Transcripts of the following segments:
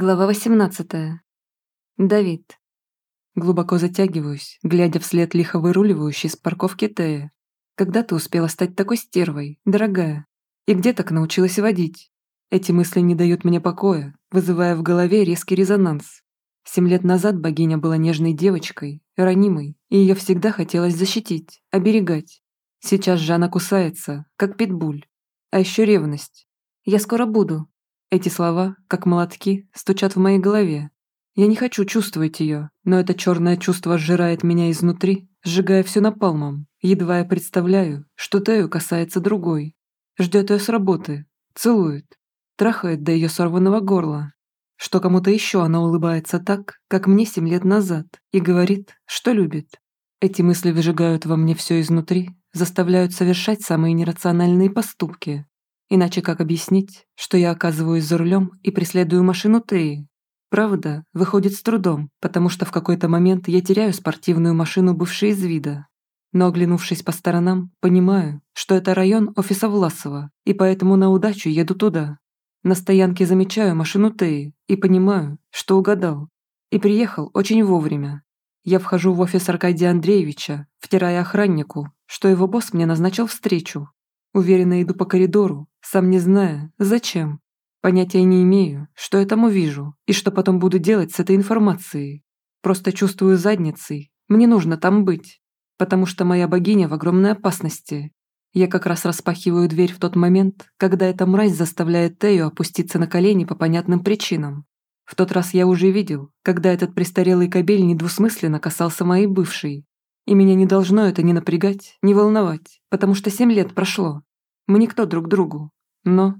Глава 18. Давид. Глубоко затягиваюсь, глядя вслед лихо выруливающей с парковки Тея. Когда ты успела стать такой стервой, дорогая? И где так научилась водить? Эти мысли не дают мне покоя, вызывая в голове резкий резонанс. Семь лет назад богиня была нежной девочкой, ранимой, и ее всегда хотелось защитить, оберегать. Сейчас же она кусается, как питбуль. А еще ревность. «Я скоро буду», эти слова, как молотки, стучат в моей голове. Я не хочу чувствовать ее, но это черное чувство сжирает меня изнутри, сжигая все напалмом. Едва я представляю, что Тею касается другой. Ждет ее с работы, целует, трахает до ее сорванного горла. Что кому-то еще она улыбается так, как мне семь лет назад, и говорит, что любит. Эти мысли выжигают во мне все изнутри, заставляют совершать самые нерациональные поступки, Иначе как объяснить, что я оказываюсь за рулем и преследую машину Теи? Правда, выходит с трудом, потому что в какой-то момент я теряю спортивную машину бывшей из вида. Но оглянувшись по сторонам, понимаю, что это район офиса Власова, и поэтому на удачу еду туда. На стоянке замечаю машину Теи и понимаю, что угадал. И приехал очень вовремя. Я вхожу в офис Аркадия Андреевича, втирая охраннику, что его босс мне назначил встречу. Уверенно иду по коридору, сам не зная, зачем. Понятия не имею, что я там увижу и что потом буду делать с этой информацией. Просто чувствую задницей, мне нужно там быть, потому что моя богиня в огромной опасности. Я как раз распахиваю дверь в тот момент, когда эта мразь заставляет Тею опуститься на колени по понятным причинам. В тот раз я уже видел, когда этот престарелый кобель недвусмысленно касался моей бывшей. И меня не должно это ни напрягать, ни волновать, потому что семь лет прошло. Мы никто друг другу. Но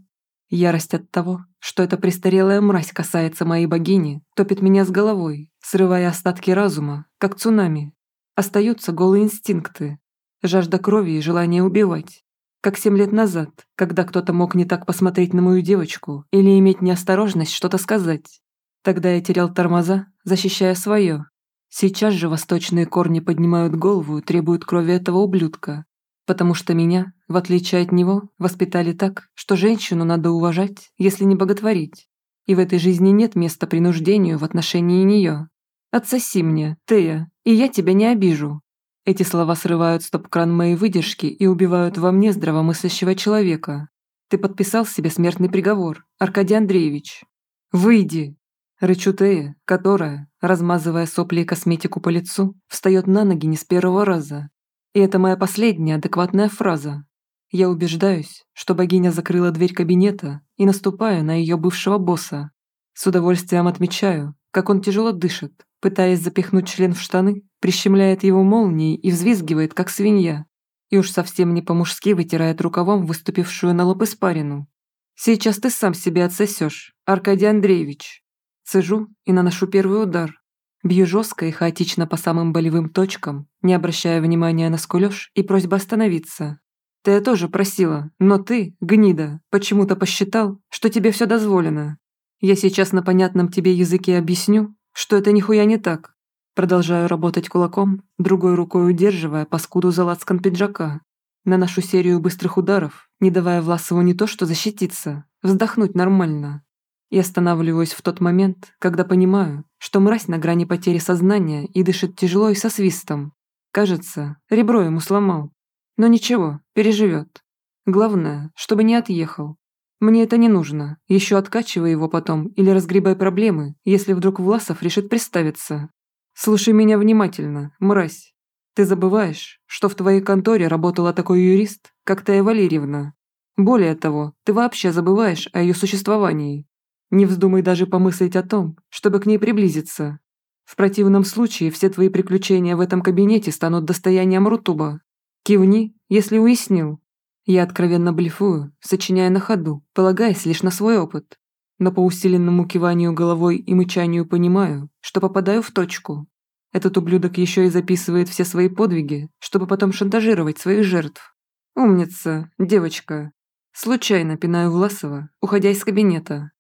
ярость от того, что эта престарелая мразь касается моей богини, топит меня с головой, срывая остатки разума, как цунами. Остаются голые инстинкты, жажда крови и желание убивать. Как семь лет назад, когда кто-то мог не так посмотреть на мою девочку или иметь неосторожность что-то сказать. Тогда я терял тормоза, защищая свое. Сейчас же восточные корни поднимают голову и требуют крови этого ублюдка, потому что меня, в отличие от него, воспитали так, что женщину надо уважать, если не боготворить. И в этой жизни нет места принуждению в отношении нее. «Отсоси мне, Тея, и я тебя не обижу». Эти слова срывают стоп-кран моей выдержки и убивают во мне здравомыслящего человека. Ты подписал себе смертный приговор, Аркадий Андреевич. «Выйди!» Рычу Тея, которая, размазывая сопли и косметику по лицу, встает на ноги не с первого раза и это моя последняя адекватная фраза. Я убеждаюсь, что богиня закрыла дверь кабинета и наступаю на ее бывшего босса. С удовольствием отмечаю, как он тяжело дышит, пытаясь запихнуть член в штаны, прищемляет его молнией и взвизгивает, как свинья. И уж совсем не по-мужски вытирает рукавом выступившую на лоб испарину. «Сейчас ты сам себе отсосешь, Аркадий Андреевич». Цежу и наношу первый удар, Бью жестко и хаотично по самым болевым точкам, не обращая внимания на скулёж и просьбу остановиться. Ты я тоже просила, но ты, гнида, почему-то посчитал, что тебе все дозволено. Я сейчас на понятном тебе языке объясню, что это нихуя не так. Продолжаю работать кулаком, другой рукой удерживая паскуду за лацкан пиджака. Наношу серию быстрых ударов, не давая Власову не то что защититься, вздохнуть нормально. И останавливаюсь в тот момент, когда понимаю, что мразь на грани потери сознания и дышит тяжело и со свистом. Кажется, ребро ему сломал. Но ничего, переживет. Главное, чтобы не отъехал. Мне это не нужно. Еще откачивай его потом или разгребай проблемы, если вдруг Власов решит приставиться. Слушай меня внимательно, мразь. Ты забываешь, что в твоей конторе работала такой юрист, как Тая Валерьевна. Более того, ты вообще забываешь о ее существовании. Не вздумай даже помыслить о том, чтобы к ней приблизиться. В противном случае все твои приключения в этом кабинете станут достоянием Рутуба. Кивни, если уяснил. Я откровенно блефую, сочиняя на ходу, полагаясь лишь на свой опыт. Но по усиленному киванию головой и мычанию понимаю, что попадаю в точку. Этот ублюдок еще и записывает все свои подвиги, чтобы потом шантажировать своих жертв. Умница, девочка. Случайно пинаю Власова, уходя из кабинета.